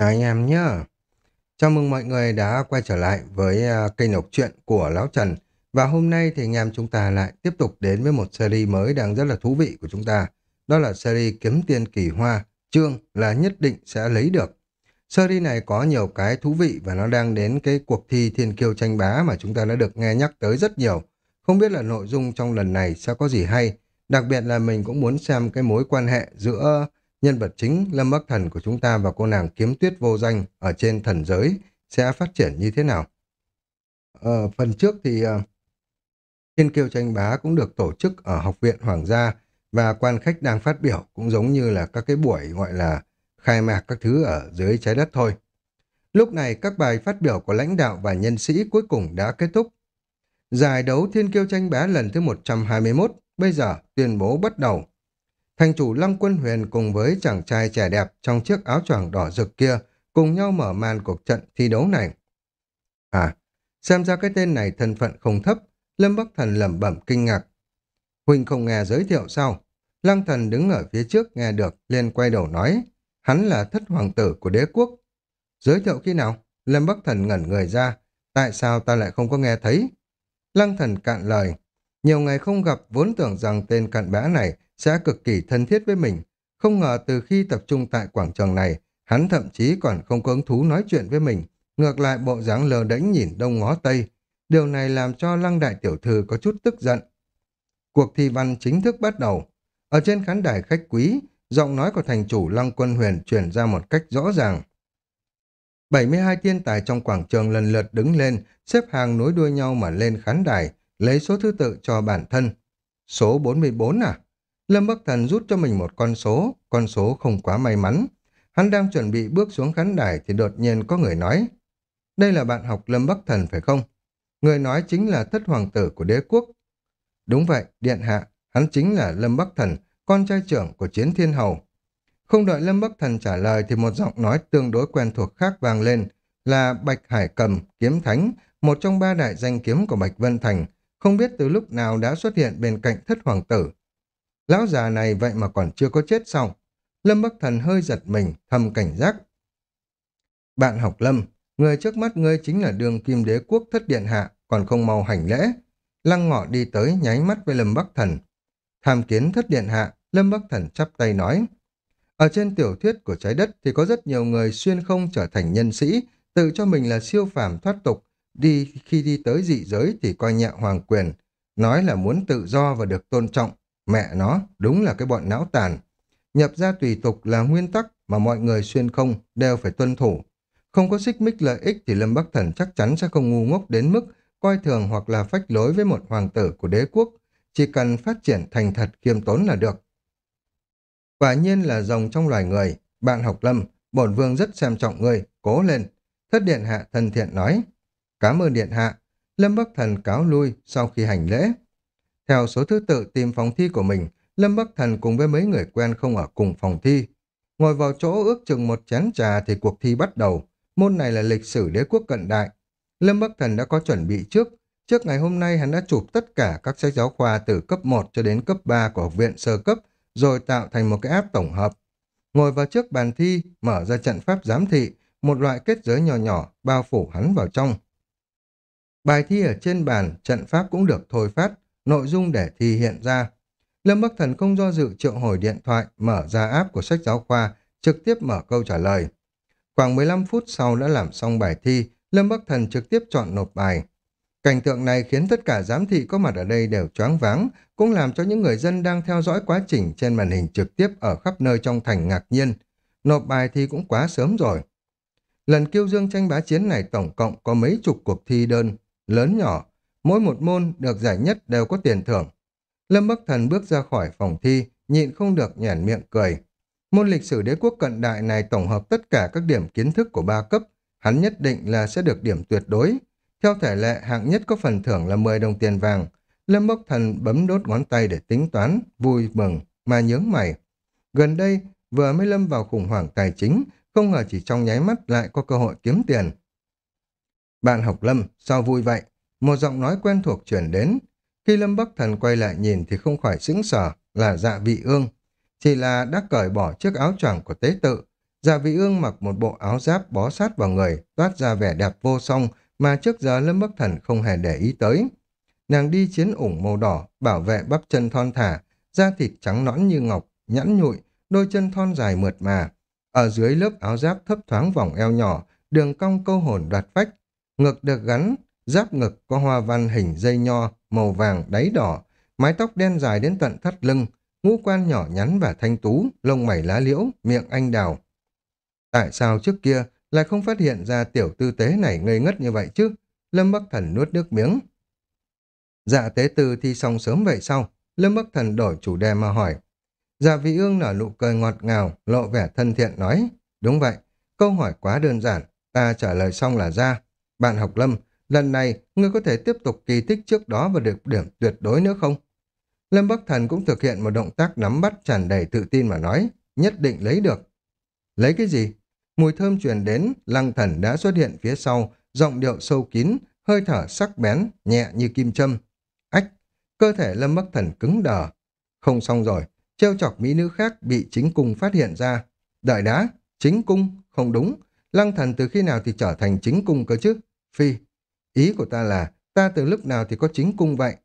Chào anh em nhé. Chào mừng mọi người đã quay trở lại với à, kênh đọc truyện của Lão Trần. Và hôm nay thì anh em chúng ta lại tiếp tục đến với một series mới đang rất là thú vị của chúng ta. Đó là series Kiếm Tiên Kỳ Hoa, chương là nhất định sẽ lấy được. Series này có nhiều cái thú vị và nó đang đến cái cuộc thi Thiên Kiêu tranh bá mà chúng ta đã được nghe nhắc tới rất nhiều. Không biết là nội dung trong lần này sẽ có gì hay. Đặc biệt là mình cũng muốn xem cái mối quan hệ giữa nhân vật chính Lâm Bắc Thần của chúng ta và cô nàng kiếm tuyết vô danh ở trên thần giới sẽ phát triển như thế nào. Ờ, phần trước thì ờ, Thiên Kiêu Tranh Bá cũng được tổ chức ở Học viện Hoàng gia và quan khách đang phát biểu cũng giống như là các cái buổi gọi là khai mạc các thứ ở dưới trái đất thôi. Lúc này các bài phát biểu của lãnh đạo và nhân sĩ cuối cùng đã kết thúc. Giải đấu Thiên Kiêu Tranh Bá lần thứ 121 bây giờ tuyên bố bắt đầu. Thành chủ Lăng Quân Huyền cùng với chàng trai trẻ đẹp trong chiếc áo choàng đỏ rực kia cùng nhau mở màn cuộc trận thi đấu này. À, xem ra cái tên này thân phận không thấp, Lâm Bắc Thần lẩm bẩm kinh ngạc. Huynh không nghe giới thiệu sao? Lăng Thần đứng ở phía trước nghe được, liền quay đầu nói, hắn là thất hoàng tử của đế quốc. Giới thiệu khi nào? Lâm Bắc Thần ngẩn người ra, tại sao ta lại không có nghe thấy? Lăng Thần cạn lời, nhiều ngày không gặp vốn tưởng rằng tên cặn bã này sẽ cực kỳ thân thiết với mình. Không ngờ từ khi tập trung tại quảng trường này, hắn thậm chí còn không có hứng thú nói chuyện với mình. Ngược lại bộ dáng lờ đễnh nhìn đông ngó tây. Điều này làm cho lăng đại tiểu thư có chút tức giận. Cuộc thi văn chính thức bắt đầu. Ở trên khán đài khách quý, giọng nói của thành chủ lăng quân huyền truyền ra một cách rõ ràng. 72 thiên tài trong quảng trường lần lượt đứng lên, xếp hàng nối đuôi nhau mà lên khán đài, lấy số thứ tự cho bản thân. Số 44 à? Lâm Bắc Thần rút cho mình một con số, con số không quá may mắn. Hắn đang chuẩn bị bước xuống khán đài thì đột nhiên có người nói. Đây là bạn học Lâm Bắc Thần phải không? Người nói chính là thất hoàng tử của đế quốc. Đúng vậy, điện hạ, hắn chính là Lâm Bắc Thần, con trai trưởng của chiến thiên hầu. Không đợi Lâm Bắc Thần trả lời thì một giọng nói tương đối quen thuộc khác vang lên là Bạch Hải Cầm, Kiếm Thánh, một trong ba đại danh kiếm của Bạch Vân Thành, không biết từ lúc nào đã xuất hiện bên cạnh thất hoàng tử. Lão già này vậy mà còn chưa có chết xong. Lâm Bắc Thần hơi giật mình, thầm cảnh giác. Bạn học Lâm, người trước mắt ngươi chính là đường kim đế quốc thất điện hạ, còn không mau hành lễ. Lăng ngọ đi tới nháy mắt với Lâm Bắc Thần. Tham kiến thất điện hạ, Lâm Bắc Thần chắp tay nói. Ở trên tiểu thuyết của trái đất thì có rất nhiều người xuyên không trở thành nhân sĩ, tự cho mình là siêu phàm thoát tục, đi khi đi tới dị giới thì coi nhẹ hoàng quyền, nói là muốn tự do và được tôn trọng, Mẹ nó, đúng là cái bọn não tàn. Nhập ra tùy tục là nguyên tắc mà mọi người xuyên không đều phải tuân thủ. Không có xích mích lợi ích thì Lâm Bắc Thần chắc chắn sẽ không ngu ngốc đến mức coi thường hoặc là phách lối với một hoàng tử của đế quốc. Chỉ cần phát triển thành thật kiêm tốn là được. Quả nhiên là rồng trong loài người. Bạn học Lâm, bổn vương rất xem trọng người, cố lên. Thất điện hạ thân thiện nói. Cảm ơn điện hạ. Lâm Bắc Thần cáo lui sau khi hành lễ. Theo số thứ tự tìm phòng thi của mình, Lâm Bắc Thần cùng với mấy người quen không ở cùng phòng thi. Ngồi vào chỗ ước chừng một chén trà thì cuộc thi bắt đầu. Môn này là lịch sử đế quốc cận đại. Lâm Bắc Thần đã có chuẩn bị trước. Trước ngày hôm nay hắn đã chụp tất cả các sách giáo khoa từ cấp 1 cho đến cấp 3 của học viện sơ cấp, rồi tạo thành một cái app tổng hợp. Ngồi vào trước bàn thi, mở ra trận pháp giám thị, một loại kết giới nhỏ nhỏ bao phủ hắn vào trong. Bài thi ở trên bàn, trận pháp cũng được thôi phát, nội dung để thi hiện ra. Lâm Bắc Thần không do dự triệu hồi điện thoại, mở ra app của sách giáo khoa, trực tiếp mở câu trả lời. Khoảng 15 phút sau đã làm xong bài thi, Lâm Bắc Thần trực tiếp chọn nộp bài. Cảnh tượng này khiến tất cả giám thị có mặt ở đây đều choáng váng, cũng làm cho những người dân đang theo dõi quá trình trên màn hình trực tiếp ở khắp nơi trong thành ngạc nhiên. Nộp bài thi cũng quá sớm rồi. Lần kiêu dương tranh bá chiến này tổng cộng có mấy chục cuộc thi đơn, lớn nhỏ, Mỗi một môn được giải nhất đều có tiền thưởng. Lâm Bắc Thần bước ra khỏi phòng thi, nhịn không được nhản miệng cười. Môn lịch sử đế quốc cận đại này tổng hợp tất cả các điểm kiến thức của ba cấp, hắn nhất định là sẽ được điểm tuyệt đối. Theo thể lệ, hạng nhất có phần thưởng là 10 đồng tiền vàng. Lâm Bắc Thần bấm đốt ngón tay để tính toán, vui mừng, mà nhớ mày. Gần đây, vừa mới lâm vào khủng hoảng tài chính, không ngờ chỉ trong nháy mắt lại có cơ hội kiếm tiền. Bạn học Lâm, sao vui vậy? Một giọng nói quen thuộc chuyển đến. Khi Lâm Bắc Thần quay lại nhìn thì không khỏi sững sờ là dạ vị ương. Chỉ là đã cởi bỏ chiếc áo choàng của tế tự. Dạ vị ương mặc một bộ áo giáp bó sát vào người, toát ra vẻ đẹp vô song mà trước giờ Lâm Bắc Thần không hề để ý tới. Nàng đi chiến ủng màu đỏ, bảo vệ bắp chân thon thả, da thịt trắng nõn như ngọc, nhẵn nhụi, đôi chân thon dài mượt mà. Ở dưới lớp áo giáp thấp thoáng vòng eo nhỏ, đường cong câu hồn đoạt vách. Ngực được gắn, giáp ngực có hoa văn hình dây nho, màu vàng, đáy đỏ, mái tóc đen dài đến tận thắt lưng, ngũ quan nhỏ nhắn và thanh tú, lông mày lá liễu, miệng anh đào. Tại sao trước kia lại không phát hiện ra tiểu tư tế này ngây ngất như vậy chứ? Lâm Bắc Thần nuốt nước miếng. Dạ tế tư thi xong sớm vậy sao? Lâm Bắc Thần đổi chủ đề mà hỏi. Dạ vị ương nở nụ cười ngọt ngào, lộ vẻ thân thiện nói. Đúng vậy, câu hỏi quá đơn giản, ta trả lời xong là ra. Bạn học Lâm, lần này ngươi có thể tiếp tục kỳ tích trước đó và được điểm tuyệt đối nữa không? Lâm Bắc Thần cũng thực hiện một động tác nắm bắt tràn đầy tự tin mà nói, nhất định lấy được. Lấy cái gì? Mùi thơm truyền đến, lăng thần đã xuất hiện phía sau, giọng điệu sâu kín, hơi thở sắc bén, nhẹ như kim châm. Ách, cơ thể Lâm Bắc Thần cứng đờ. Không xong rồi, trêu chọc mỹ nữ khác bị chính cung phát hiện ra. Đợi đã, chính cung, không đúng. Lăng thần từ khi nào thì trở thành chính cung cơ chứ? Phi, ý của ta là, ta từ lúc nào thì có chính cung vậy?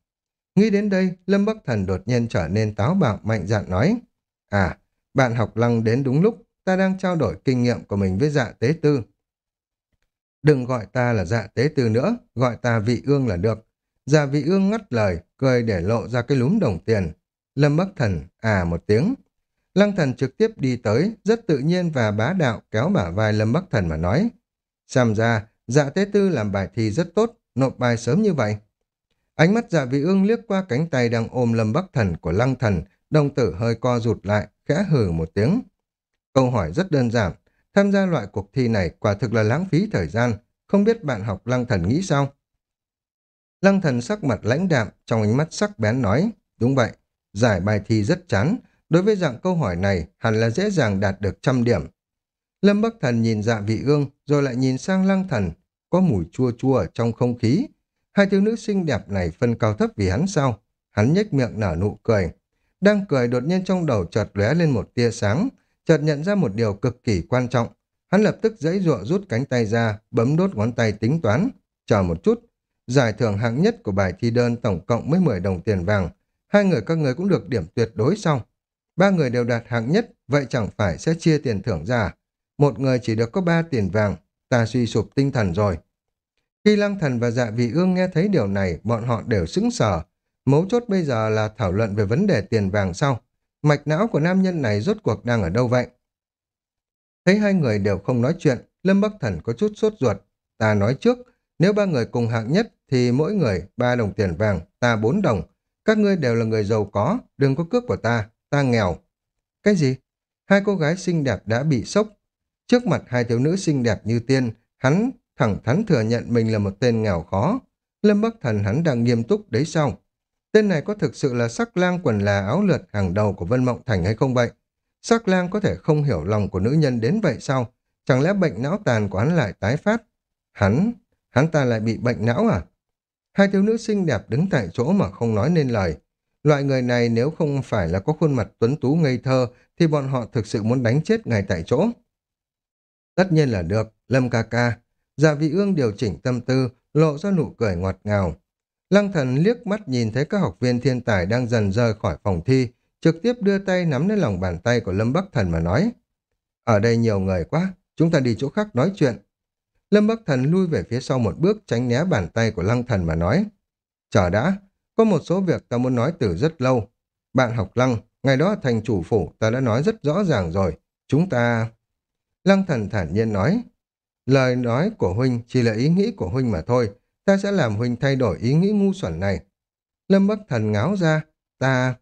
Nghĩ đến đây, Lâm Bắc Thần đột nhiên trở nên táo bạo mạnh dạn nói. À, bạn học lăng đến đúng lúc, ta đang trao đổi kinh nghiệm của mình với dạ tế tư. Đừng gọi ta là dạ tế tư nữa, gọi ta vị ương là được. Dạ vị ương ngắt lời, cười để lộ ra cái lúm đồng tiền. Lâm Bắc Thần à một tiếng. Lăng thần trực tiếp đi tới, rất tự nhiên và bá đạo kéo bả vai Lâm Bắc Thần mà nói. Xem ra, dạ tế tư làm bài thi rất tốt, nộp bài sớm như vậy. Ánh mắt dạ vị ương liếc qua cánh tay đang ôm Lâm Bắc Thần của Lăng Thần, đồng tử hơi co rụt lại, khẽ hừ một tiếng. Câu hỏi rất đơn giản, tham gia loại cuộc thi này quả thực là lãng phí thời gian, không biết bạn học Lăng Thần nghĩ sao? Lăng Thần sắc mặt lãnh đạm, trong ánh mắt sắc bén nói, đúng vậy, giải bài thi rất chán, đối với dạng câu hỏi này hẳn là dễ dàng đạt được trăm điểm. Lâm Bắc Thần nhìn dạ vị ương, rồi lại nhìn sang Lăng Thần, có mùi chua chua ở trong không khí. Hai thiếu nữ xinh đẹp này phân cao thấp vì hắn sao? Hắn nhếch miệng nở nụ cười. Đang cười đột nhiên trong đầu chợt lóe lên một tia sáng, chợt nhận ra một điều cực kỳ quan trọng. Hắn lập tức giãy giụa rút cánh tay ra, bấm đốt ngón tay tính toán. Chờ một chút, giải thưởng hạng nhất của bài thi đơn tổng cộng mới 10 đồng tiền vàng. Hai người các người cũng được điểm tuyệt đối xong. Ba người đều đạt hạng nhất, vậy chẳng phải sẽ chia tiền thưởng ra. À? Một người chỉ được có ba tiền vàng, ta suy sụp tinh thần rồi. Khi lăng thần và dạ vị ương nghe thấy điều này, bọn họ đều sững sờ. Mấu chốt bây giờ là thảo luận về vấn đề tiền vàng sau. Mạch não của nam nhân này rốt cuộc đang ở đâu vậy? Thấy hai người đều không nói chuyện, Lâm Bắc Thần có chút sốt ruột. Ta nói trước, nếu ba người cùng hạng nhất thì mỗi người ba đồng tiền vàng, ta bốn đồng. Các ngươi đều là người giàu có, đừng có cướp của ta, ta nghèo. Cái gì? Hai cô gái xinh đẹp đã bị sốc. Trước mặt hai thiếu nữ xinh đẹp như tiên, hắn thẳng thắn thừa nhận mình là một tên nghèo khó. Lâm Bắc Thần hắn đang nghiêm túc đấy sao? Tên này có thực sự là sắc lang quần là áo lượt hàng đầu của Vân Mộng Thành hay không vậy? Sắc lang có thể không hiểu lòng của nữ nhân đến vậy sao? Chẳng lẽ bệnh não tàn của hắn lại tái phát? Hắn, hắn ta lại bị bệnh não à? Hai thiếu nữ xinh đẹp đứng tại chỗ mà không nói nên lời. Loại người này nếu không phải là có khuôn mặt tuấn tú ngây thơ thì bọn họ thực sự muốn đánh chết ngay tại chỗ. Tất nhiên là được, Lâm ca ca. Dạ vị ương điều chỉnh tâm tư, lộ ra nụ cười ngọt ngào. Lăng thần liếc mắt nhìn thấy các học viên thiên tài đang dần rời khỏi phòng thi, trực tiếp đưa tay nắm lấy lòng bàn tay của Lâm Bắc Thần mà nói. Ở đây nhiều người quá, chúng ta đi chỗ khác nói chuyện. Lâm Bắc Thần lui về phía sau một bước tránh né bàn tay của Lăng Thần mà nói. Chờ đã, có một số việc ta muốn nói từ rất lâu. Bạn học Lăng, ngày đó thành chủ phủ ta đã nói rất rõ ràng rồi. Chúng ta... Lăng Thần thản nhiên nói. Lời nói của Huynh chỉ là ý nghĩ của Huynh mà thôi. Ta sẽ làm Huynh thay đổi ý nghĩ ngu xuẩn này. Lâm Bắc Thần ngáo ra. Ta...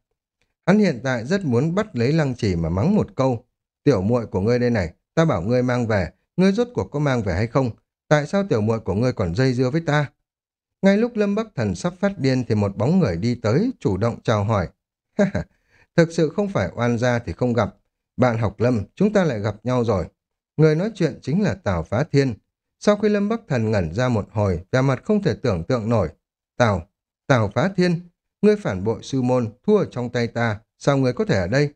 Hắn hiện tại rất muốn bắt lấy lăng chỉ mà mắng một câu. Tiểu muội của ngươi đây này, ta bảo ngươi mang về, ngươi rốt cuộc có mang về hay không? Tại sao tiểu muội của ngươi còn dây dưa với ta? Ngay lúc Lâm Bắc Thần sắp phát điên thì một bóng người đi tới, chủ động chào hỏi. Thực sự không phải oan gia thì không gặp. Bạn học Lâm, chúng ta lại gặp nhau rồi. Người nói chuyện chính là Tào Phá Thiên. Sau khi Lâm Bắc Thần ngẩn ra một hồi, vẻ mặt không thể tưởng tượng nổi. Tào, Tào Phá Thiên, ngươi phản bội sư môn, thua ở trong tay ta, sao ngươi có thể ở đây?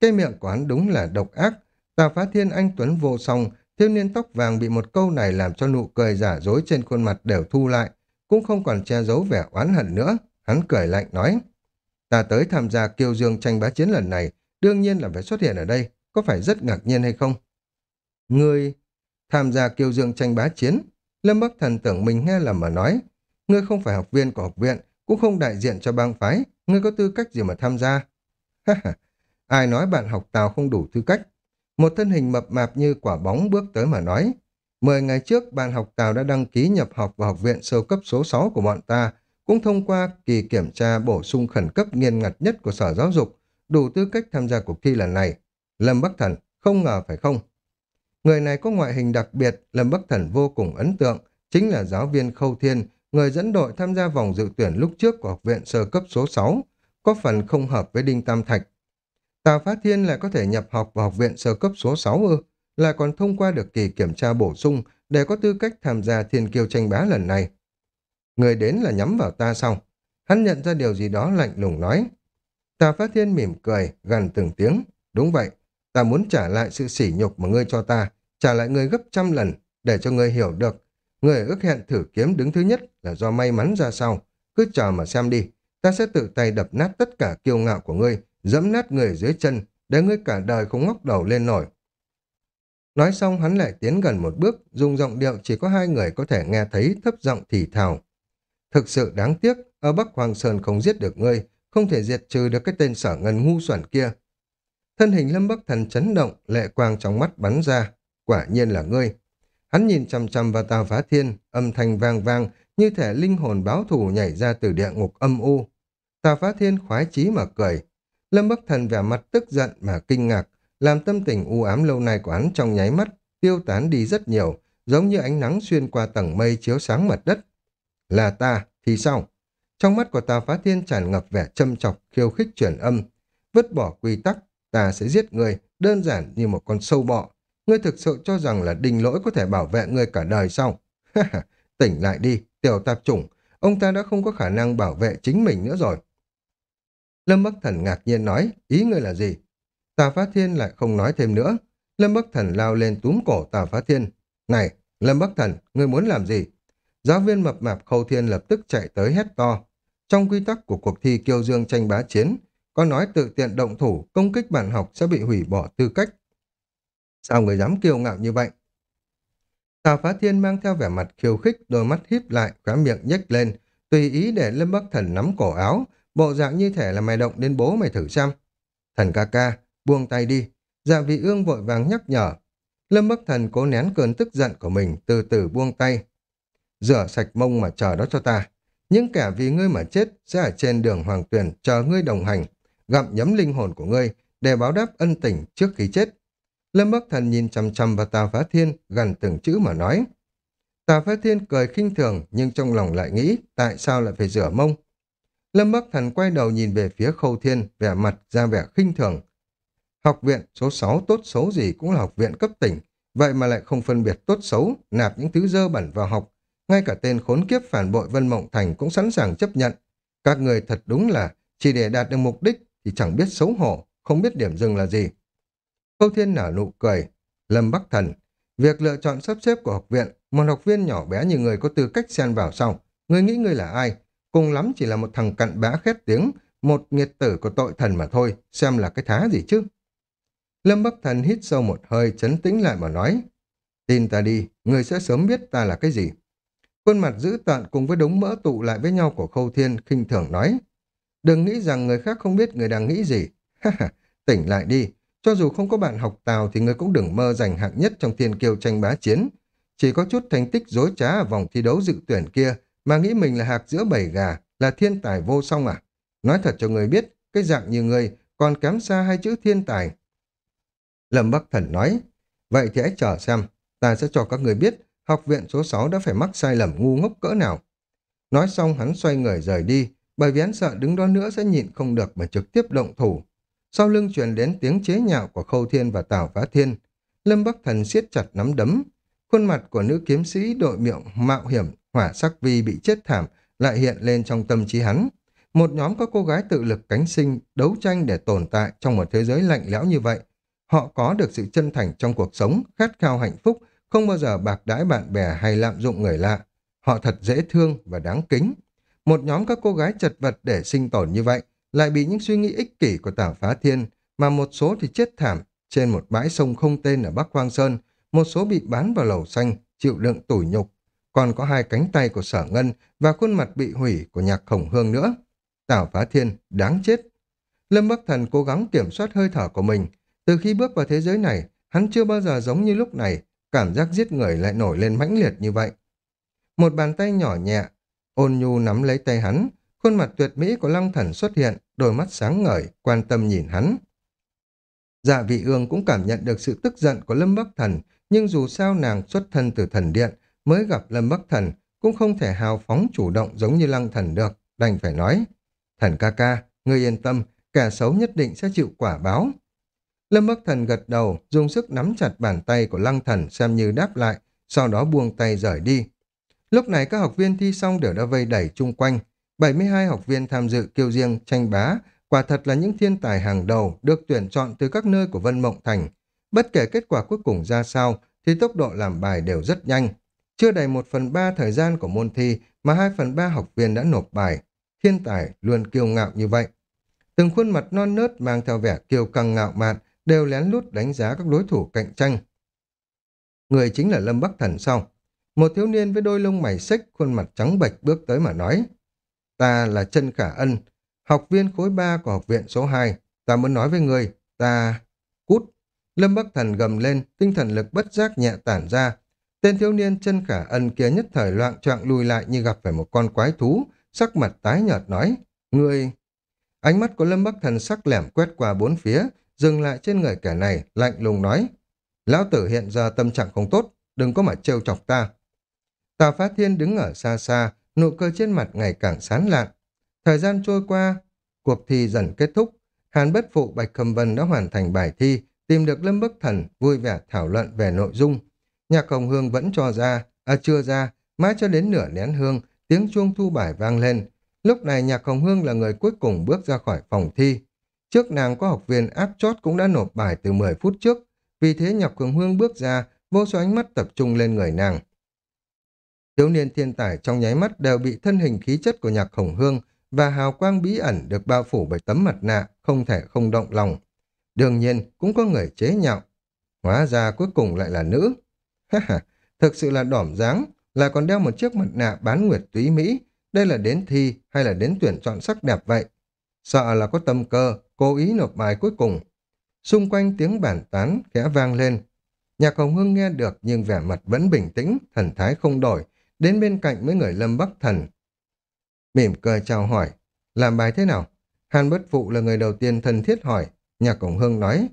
Cái miệng của hắn đúng là độc ác, Tào Phá Thiên anh Tuấn vô song, thiếu niên tóc vàng bị một câu này làm cho nụ cười giả dối trên khuôn mặt đều thu lại, cũng không còn che giấu vẻ oán hận nữa. Hắn cười lạnh nói, ta tới tham gia kiêu dương tranh bá chiến lần này, đương nhiên là phải xuất hiện ở đây, có phải rất ngạc nhiên hay không? Ngươi tham gia kiêu dương tranh bá chiến, Lâm Bắc Thần tưởng mình nghe lầm mà nói, ngươi không phải học viên của học viện, cũng không đại diện cho bang phái, ngươi có tư cách gì mà tham gia? Ai nói bạn học Tào không đủ tư cách? Một thân hình mập mạp như quả bóng bước tới mà nói. Mười ngày trước, bạn học Tào đã đăng ký nhập học vào học viện sơ cấp số 6 của bọn ta, cũng thông qua kỳ kiểm tra bổ sung khẩn cấp nghiêm ngặt nhất của Sở Giáo dục, đủ tư cách tham gia cuộc thi lần này. Lâm Bắc Thần, không ngờ phải không? Người này có ngoại hình đặc biệt, Lâm Bắc Thần vô cùng ấn tượng, chính là giáo viên Khâu Thiên, người dẫn đội tham gia vòng dự tuyển lúc trước của học viện sơ cấp số 6, có phần không hợp với Đinh Tam Thạch. Tào Phát Thiên lại có thể nhập học vào học viện sơ cấp số 6 ư, lại còn thông qua được kỳ kiểm tra bổ sung để có tư cách tham gia thiên kiêu tranh bá lần này. Người đến là nhắm vào ta xong. Hắn nhận ra điều gì đó lạnh lùng nói. Tào Phát Thiên mỉm cười, gần từng tiếng. Đúng vậy, ta muốn trả lại sự sỉ nhục mà ngươi cho ta, trả lại ngươi gấp trăm lần, để cho ngươi hiểu được. Ngươi ước hẹn thử kiếm đứng thứ nhất là do may mắn ra sau. Cứ chờ mà xem đi, ta sẽ tự tay đập nát tất cả kiêu ngạo của ngươi, dẫm nát người dưới chân, để ngươi cả đời không ngóc đầu lên nổi. Nói xong hắn lại tiến gần một bước, dùng giọng điệu chỉ có hai người có thể nghe thấy thấp giọng thì thào. Thực sự đáng tiếc, ở Bắc Hoàng Sơn không giết được ngươi, không thể diệt trừ được cái tên sở ngân ngu xuẩn kia. Thân hình Lâm Bắc Thần chấn động, lệ quang trong mắt bắn ra. Quả nhiên là ngươi. Hắn nhìn chằm chằm vào Tào Phá Thiên, âm thanh vang vang, như thể linh hồn báo thù nhảy ra từ địa ngục âm u. Tào Phá Thiên khoái chí mà cười. Lâm Bắc Thần vẻ mặt tức giận mà kinh ngạc, làm tâm tình u ám lâu nay của hắn trong nháy mắt, tiêu tán đi rất nhiều, giống như ánh nắng xuyên qua tầng mây chiếu sáng mặt đất. Là ta, thì sao? Trong mắt của Tào Phá Thiên tràn ngập vẻ châm chọc, khiêu khích chuyển âm. Vứt bỏ quy tắc, ta sẽ giết người, đơn giản như một con sâu bọ. Ngươi thực sự cho rằng là đình lỗi có thể bảo vệ ngươi cả đời sao? Tỉnh lại đi, tiểu tạp chủng. Ông ta đã không có khả năng bảo vệ chính mình nữa rồi. Lâm Bắc Thần ngạc nhiên nói, ý ngươi là gì? Tà Phá Thiên lại không nói thêm nữa. Lâm Bắc Thần lao lên túm cổ Tà Phá Thiên. Này, Lâm Bắc Thần, ngươi muốn làm gì? Giáo viên mập mạp Khâu Thiên lập tức chạy tới hét to. Trong quy tắc của cuộc thi kiêu dương tranh bá chiến, có nói tự tiện động thủ, công kích bản học sẽ bị hủy bỏ tư cách. Sao người dám kiêu ngạo như vậy? Tào Phá Thiên mang theo vẻ mặt khiêu khích, đôi mắt híp lại, khóa miệng nhếch lên, tùy ý để Lâm Bắc Thần nắm cổ áo, bộ dạng như thể là mày động đến bố mày thử xem. Thần ca ca, buông tay đi. Dạ vị ương vội vàng nhắc nhở. Lâm Bắc Thần cố nén cơn tức giận của mình, từ từ buông tay. Rửa sạch mông mà chờ đó cho ta. Những kẻ vì ngươi mà chết sẽ ở trên đường hoàng tuyển chờ ngươi đồng hành, gặm nhấm linh hồn của ngươi để báo đáp ân tình trước khi chết. Lâm Bắc Thần nhìn chằm chằm vào Tào Phá Thiên, gần từng chữ mà nói. Tào Phá Thiên cười khinh thường, nhưng trong lòng lại nghĩ, tại sao lại phải rửa mông? Lâm Bắc Thần quay đầu nhìn về phía Khâu Thiên, vẻ mặt ra vẻ khinh thường. Học viện số 6 tốt xấu gì cũng là học viện cấp tỉnh, vậy mà lại không phân biệt tốt xấu, nạp những thứ dơ bẩn vào học. Ngay cả tên khốn kiếp phản bội Vân Mộng Thành cũng sẵn sàng chấp nhận. Các người thật đúng là chỉ để đạt được mục đích thì chẳng biết xấu hổ, không biết điểm dừng là gì. Khâu Thiên nở nụ cười. Lâm Bắc Thần, việc lựa chọn sắp xếp của học viện, một học viên nhỏ bé như người có tư cách xen vào sau. Người nghĩ người là ai? Cùng lắm chỉ là một thằng cặn bã khét tiếng, một nghiệt tử của tội thần mà thôi, xem là cái thá gì chứ. Lâm Bắc Thần hít sâu một hơi, chấn tĩnh lại mà nói. Tin ta đi, người sẽ sớm biết ta là cái gì. Khuôn mặt dữ tợn cùng với đống mỡ tụ lại với nhau của Khâu Thiên, khinh thường nói. Đừng nghĩ rằng người khác không biết người đang nghĩ gì. tỉnh lại đi, cho dù không có bạn học tào thì người cũng đừng mơ giành hạng nhất trong thiên kiêu tranh bá chiến. Chỉ có chút thành tích dối trá ở vòng thi đấu dự tuyển kia mà nghĩ mình là hạc giữa bầy gà, là thiên tài vô song à? Nói thật cho người biết, cái dạng như người còn kém xa hai chữ thiên tài. Lâm Bắc Thần nói, vậy thì hãy chờ xem, ta sẽ cho các người biết học viện số 6 đã phải mắc sai lầm ngu ngốc cỡ nào. Nói xong hắn xoay người rời đi, bởi vì hắn sợ đứng đó nữa sẽ nhịn không được mà trực tiếp động thủ. Sau lưng truyền đến tiếng chế nhạo của Khâu Thiên và Tào Phá Thiên. Lâm Bắc Thần siết chặt nắm đấm. Khuôn mặt của nữ kiếm sĩ đội miệng mạo hiểm, hỏa sắc vi bị chết thảm, lại hiện lên trong tâm trí hắn. Một nhóm các cô gái tự lực cánh sinh, đấu tranh để tồn tại trong một thế giới lạnh lẽo như vậy. Họ có được sự chân thành trong cuộc sống, khát khao hạnh phúc, không bao giờ bạc đãi bạn bè hay lạm dụng người lạ. Họ thật dễ thương và đáng kính. Một nhóm các cô gái chật vật để sinh tồn như vậy, lại bị những suy nghĩ ích kỷ của tảng Phá Thiên, mà một số thì chết thảm trên một bãi sông không tên ở Bắc Quang Sơn, một số bị bán vào lầu xanh, chịu đựng tủi nhục. Còn có hai cánh tay của sở ngân và khuôn mặt bị hủy của nhạc khổng hương nữa. Tảo Phá Thiên, đáng chết. Lâm Bắc Thần cố gắng kiểm soát hơi thở của mình. Từ khi bước vào thế giới này, hắn chưa bao giờ giống như lúc này, cảm giác giết người lại nổi lên mãnh liệt như vậy. Một bàn tay nhỏ nhẹ, ôn nhu nắm lấy tay hắn, khuôn mặt tuyệt mỹ của Lăng Thần xuất hiện, đôi mắt sáng ngời, quan tâm nhìn hắn. Dạ vị ương cũng cảm nhận được sự tức giận của Lâm Bắc Thần, nhưng dù sao nàng xuất thân từ thần điện, mới gặp Lâm Bắc Thần, cũng không thể hào phóng chủ động giống như Lăng Thần được, đành phải nói. Thần ca ca, ngươi yên tâm, kẻ xấu nhất định sẽ chịu quả báo. Lâm Bắc Thần gật đầu, dùng sức nắm chặt bàn tay của Lăng Thần xem như đáp lại, sau đó buông tay rời đi. Lúc này các học viên thi xong đều đã vây đẩy chung quanh. 72 học viên tham dự kiêu riêng tranh bá, quả thật là những thiên tài hàng đầu được tuyển chọn từ các nơi của Vân Mộng Thành. Bất kể kết quả cuối cùng ra sao, thì tốc độ làm bài đều rất nhanh. Chưa đầy một phần ba thời gian của môn thi mà hai phần ba học viên đã nộp bài. Thiên tài luôn kiêu ngạo như vậy. Từng khuôn mặt non nớt mang theo vẻ kiêu căng ngạo mạn đều lén lút đánh giá các đối thủ cạnh tranh. Người chính là Lâm Bắc Thần sau. Một thiếu niên với đôi lông mày xích, khuôn mặt trắng bệch bước tới mà nói. Ta là chân Khả Ân, học viên khối 3 của học viện số 2. Ta muốn nói với người, ta... Cút. Lâm Bắc Thần gầm lên, tinh thần lực bất giác nhẹ tản ra. Tên thiếu niên chân Khả Ân kia nhất thời loạn trọng lùi lại như gặp phải một con quái thú, sắc mặt tái nhợt nói. Người... Ánh mắt của Lâm Bắc Thần sắc lẻm quét qua bốn phía, dừng lại trên người kẻ này, lạnh lùng nói. Lão tử hiện giờ tâm trạng không tốt, đừng có mà trêu chọc ta. Tào Phát Thiên đứng ở xa xa, nụ cười trên mặt ngày càng sán lạn. Thời gian trôi qua, cuộc thi dần kết thúc. Hàn Bất Phụ Bạch Cầm Vân đã hoàn thành bài thi, tìm được Lâm Bắc Thần, vui vẻ thảo luận về nội dung. Nhạc Hồng Hương vẫn cho ra, à chưa ra, mãi cho đến nửa nén hương, tiếng chuông thu bài vang lên. Lúc này Nhạc Hồng Hương là người cuối cùng bước ra khỏi phòng thi. Trước nàng có học viên áp chót cũng đã nộp bài từ 10 phút trước, vì thế Nhạc Hồng Hương bước ra, vô số ánh mắt tập trung lên người nàng. Thiếu niên thiên tài trong nháy mắt đều bị thân hình khí chất của nhạc khổng hương và hào quang bí ẩn được bao phủ bởi tấm mặt nạ, không thể không động lòng. Đương nhiên, cũng có người chế nhạo. Hóa ra cuối cùng lại là nữ. Ha ha, thực sự là đỏm dáng, là còn đeo một chiếc mặt nạ bán nguyệt túy Mỹ. Đây là đến thi hay là đến tuyển chọn sắc đẹp vậy? Sợ là có tâm cơ, cố ý nộp bài cuối cùng. Xung quanh tiếng bản tán khẽ vang lên. Nhạc Hồng Hương nghe được nhưng vẻ mặt vẫn bình tĩnh, thần thái không đổi, đến bên cạnh mấy người Lâm Bắc Thần. Mỉm cười chào hỏi, làm bài thế nào? Hàn Bất Phụ là người đầu tiên thân thiết hỏi, nhà Cổng Hương nói,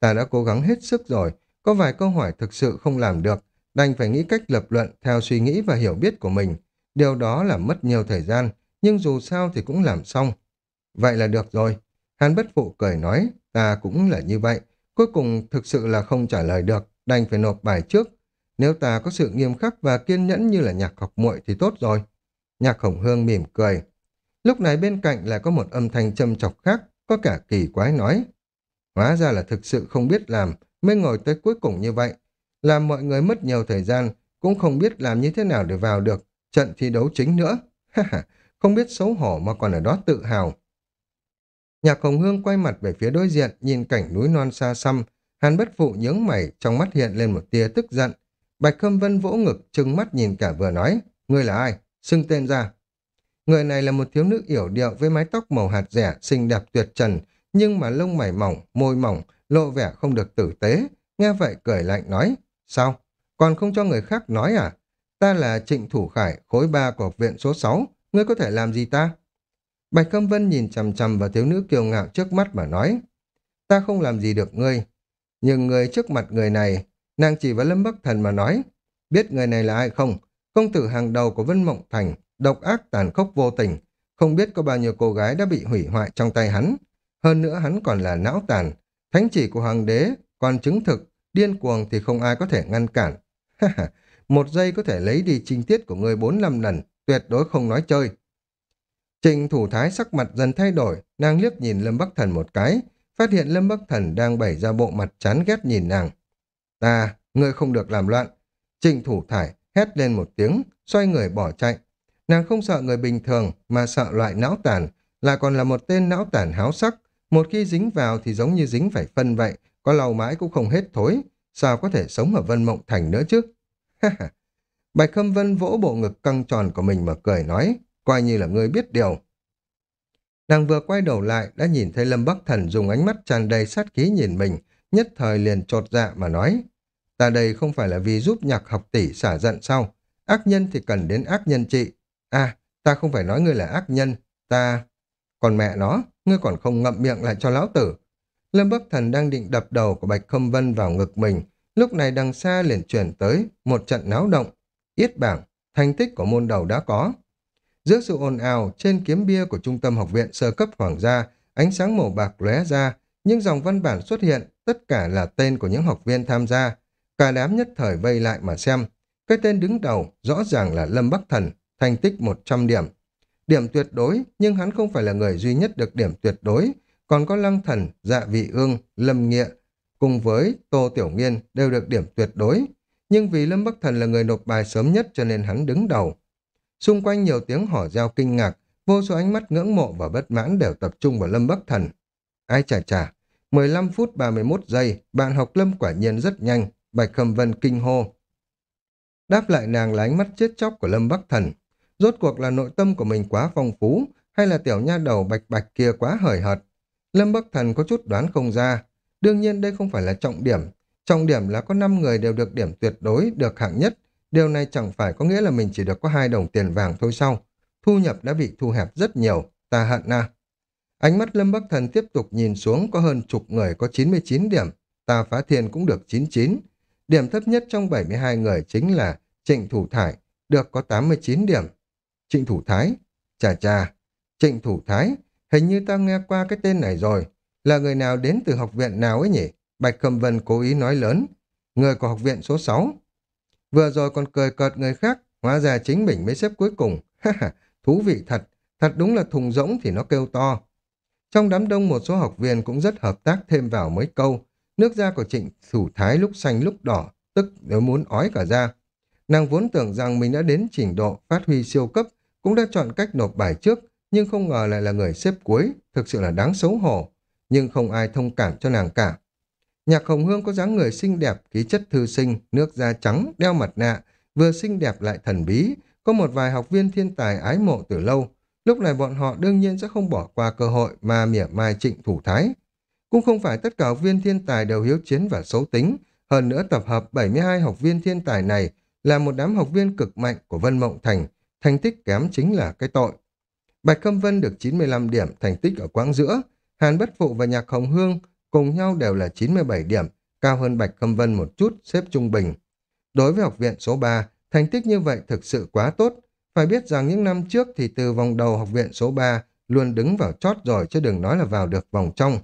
ta đã cố gắng hết sức rồi, có vài câu hỏi thực sự không làm được, đành phải nghĩ cách lập luận theo suy nghĩ và hiểu biết của mình. Điều đó là mất nhiều thời gian, nhưng dù sao thì cũng làm xong. Vậy là được rồi. Hàn Bất Phụ cười nói, ta cũng là như vậy. Cuối cùng thực sự là không trả lời được, đành phải nộp bài trước. Nếu ta có sự nghiêm khắc và kiên nhẫn như là nhạc học muội thì tốt rồi. Nhạc khổng hương mỉm cười. Lúc này bên cạnh lại có một âm thanh châm chọc khác, có cả kỳ quái nói. Hóa ra là thực sự không biết làm, mới ngồi tới cuối cùng như vậy. Làm mọi người mất nhiều thời gian, cũng không biết làm như thế nào để vào được trận thi đấu chính nữa. không biết xấu hổ mà còn ở đó tự hào. Nhạc Hồng Hương quay mặt về phía đối diện, nhìn cảnh núi non xa xăm. Hàn bất phụ nhướng mày, trong mắt hiện lên một tia tức giận. Bạch Khâm Vân vỗ ngực, trừng mắt nhìn cả vừa nói, ngươi là ai? Xưng tên ra. Người này là một thiếu nữ yểu điệu với mái tóc màu hạt rẻ, xinh đẹp tuyệt trần, nhưng mà lông mày mỏng, môi mỏng, lộ vẻ không được tử tế. Nghe vậy cười lạnh nói, sao? Còn không cho người khác nói à? Ta là Trịnh Thủ Khải, khối ba của học viện số 6, ngươi có thể làm gì ta? Bạch Khâm Vân nhìn chằm chằm vào thiếu nữ kiêu ngạo trước mắt mà nói, ta không làm gì được ngươi, nhưng người trước mặt người này Nàng chỉ vào Lâm Bắc Thần mà nói, biết người này là ai không? Công tử hàng đầu của Vân Mộng Thành, độc ác tàn khốc vô tình, không biết có bao nhiêu cô gái đã bị hủy hoại trong tay hắn. Hơn nữa hắn còn là não tàn, thánh chỉ của hoàng đế, còn chứng thực, điên cuồng thì không ai có thể ngăn cản. Một giây có thể lấy đi trinh tiết của người bốn năm lần, tuyệt đối không nói chơi. Trình thủ thái sắc mặt dần thay đổi, nàng liếc nhìn Lâm Bắc Thần một cái, phát hiện Lâm Bắc Thần đang bày ra bộ mặt chán ghét nhìn nàng. Ta, ngươi không được làm loạn. Trịnh thủ thải hét lên một tiếng, xoay người bỏ chạy. Nàng không sợ người bình thường mà sợ loại não tàn, là còn là một tên não tàn háo sắc. Một khi dính vào thì giống như dính phải phân vậy, có lau mãi cũng không hết thối. Sao có thể sống ở Vân Mộng Thành nữa chứ? Bạch Khâm Vân vỗ bộ ngực căng tròn của mình mà cười nói, coi như là ngươi biết điều. Nàng vừa quay đầu lại đã nhìn thấy Lâm Bắc Thần dùng ánh mắt tràn đầy sát khí nhìn mình, nhất thời liền trột dạ mà nói. Ta đây không phải là vì giúp nhạc học tỷ xả giận sao? Ác nhân thì cần đến ác nhân trị. À, ta không phải nói ngươi là ác nhân, ta... Còn mẹ nó, ngươi còn không ngậm miệng lại cho lão tử. Lâm Bắc Thần đang định đập đầu của Bạch Khâm Vân vào ngực mình, lúc này đằng xa liền chuyển tới một trận náo động. Yết bảng, thành tích của môn đầu đã có. Giữa sự ồn ào, trên kiếm bia của Trung tâm học viện sơ cấp Hoàng gia, ánh sáng màu bạc lóe ra, nhưng dòng văn bản xuất hiện, tất cả là tên của những học viên tham gia. Cả đám nhất thời vây lại mà xem. Cái tên đứng đầu rõ ràng là Lâm Bắc Thần, thành tích 100 điểm. Điểm tuyệt đối, nhưng hắn không phải là người duy nhất được điểm tuyệt đối. Còn có Lăng Thần, Dạ Vị Ương, Lâm Nghĩa, cùng với Tô Tiểu Nghiên đều được điểm tuyệt đối. Nhưng vì Lâm Bắc Thần là người nộp bài sớm nhất cho nên hắn đứng đầu. Xung quanh nhiều tiếng hỏ reo kinh ngạc, vô số ánh mắt ngưỡng mộ và bất mãn đều tập trung vào Lâm Bắc Thần. Ai chà chà, 15 phút 31 giây, bạn học Lâm quả nhiên rất nhanh, Bạch Khâm Vân kinh hô. Đáp lại nàng là ánh mắt chết chóc của Lâm Bắc Thần. Rốt cuộc là nội tâm của mình quá phong phú, hay là tiểu nha đầu bạch bạch kia quá hời hợt. Lâm Bắc Thần có chút đoán không ra. Đương nhiên đây không phải là trọng điểm. Trọng điểm là có 5 người đều được điểm tuyệt đối, được hạng nhất, Điều này chẳng phải có nghĩa là mình chỉ được có hai đồng tiền vàng thôi sao? Thu nhập đã bị thu hẹp rất nhiều, ta hận na. Ánh mắt Lâm Bắc Thần tiếp tục nhìn xuống có hơn chục người có 99 điểm, ta phá thiên cũng được 99. Điểm thấp nhất trong 72 người chính là Trịnh Thủ Thải, được có 89 điểm. Trịnh Thủ Thái, chà chà, Trịnh Thủ Thái, hình như ta nghe qua cái tên này rồi, là người nào đến từ học viện nào ấy nhỉ? Bạch cầm Vân cố ý nói lớn, người của học viện số 6. Vừa rồi còn cười cợt người khác, hóa ra chính mình mới xếp cuối cùng. thú vị thật, thật đúng là thùng rỗng thì nó kêu to. Trong đám đông một số học viên cũng rất hợp tác thêm vào mấy câu. Nước da của trịnh thủ thái lúc xanh lúc đỏ, tức nếu muốn ói cả ra. Nàng vốn tưởng rằng mình đã đến trình độ phát huy siêu cấp, cũng đã chọn cách nộp bài trước, nhưng không ngờ lại là người xếp cuối, thực sự là đáng xấu hổ. Nhưng không ai thông cảm cho nàng cả. Nhạc Hồng Hương có dáng người xinh đẹp, khí chất thư sinh, nước da trắng, đeo mặt nạ, vừa xinh đẹp lại thần bí, có một vài học viên thiên tài ái mộ từ lâu. Lúc này bọn họ đương nhiên sẽ không bỏ qua cơ hội mà mỉa mai trịnh thủ thái. Cũng không phải tất cả học viên thiên tài đều hiếu chiến và xấu tính, hơn nữa tập hợp 72 học viên thiên tài này là một đám học viên cực mạnh của Vân Mộng Thành, thành tích kém chính là cái tội. Bạch Khâm Vân được 95 điểm thành tích ở quãng giữa, Hàn Bất Phụ và Nhạc Hồng Hương cùng nhau đều là 97 điểm, cao hơn Bạch Khâm Vân một chút, xếp trung bình. Đối với học viện số 3, thành tích như vậy thực sự quá tốt. Phải biết rằng những năm trước thì từ vòng đầu học viện số 3 luôn đứng vào chót rồi chứ đừng nói là vào được vòng trong.